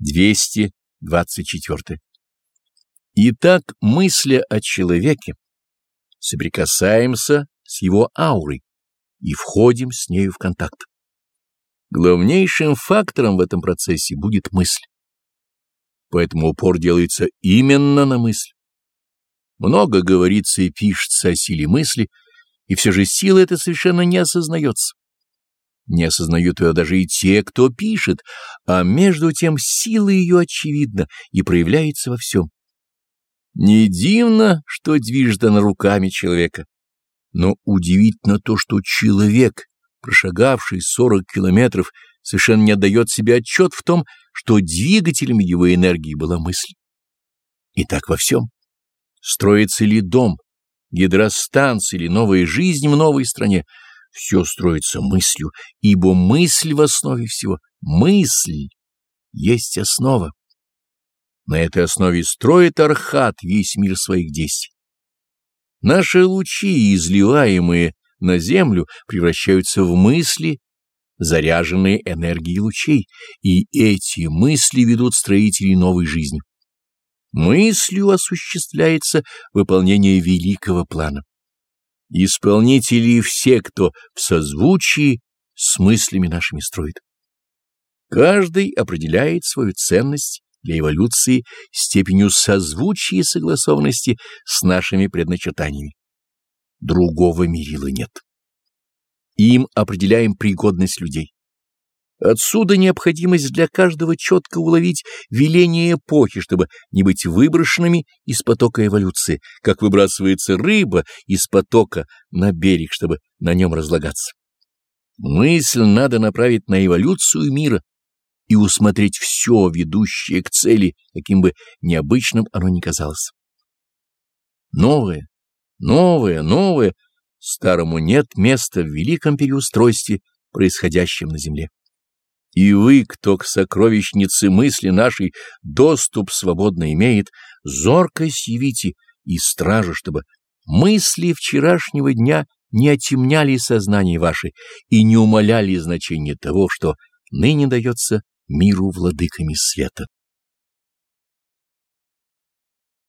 224. Итак, мысля о человеке, соприкасаемся с его аурой и входим с нею в контакт. Главнейшим фактором в этом процессе будет мысль. Поэтому упор делается именно на мысль. Много говорится и пишется о силе мысли, и все же сила эта совершенно не осознается. Не осознают ее даже и те, кто пишет, а между тем сила ее очевидна и проявляется во всем. Не дивно, что движет она руками человека, но удивительно то, что человек, прошагавший сорок километров, совершенно не отдает себе отчет в том, что двигателем его энергии была мысль. И так во всем. Строится ли дом, гидростанция или новая жизнь в новой стране — все строится мыслью, ибо мысль в основе всего. Мысль есть основа. На этой основе строит Архат весь мир своих действий. Наши лучи, изливаемые на землю, превращаются в мысли, заряженные энергией лучей, и эти мысли ведут строителей новой жизни. Мыслью осуществляется выполнение великого плана. Исполнители все, кто в созвучии с мыслями нашими строит. Каждый определяет свою ценность для эволюции степенью созвучия и согласованности с нашими предначертаниями. Другого мерила нет. Им определяем пригодность людей. Отсюда необходимость для каждого четко уловить веление эпохи, чтобы не быть выброшенными из потока эволюции, как выбрасывается рыба из потока на берег, чтобы на нем разлагаться. Мысль надо направить на эволюцию мира и усмотреть все, ведущее к цели, каким бы необычным оно ни казалось. Новое, новое, новое, старому нет места в великом переустройстве, происходящем на Земле. И вы, кто к сокровищнице мысли нашей доступ свободно имеет, зорко явите и стражу, чтобы мысли вчерашнего дня не отемняли сознание ваше и не умаляли значение того, что ныне дается миру владыками света.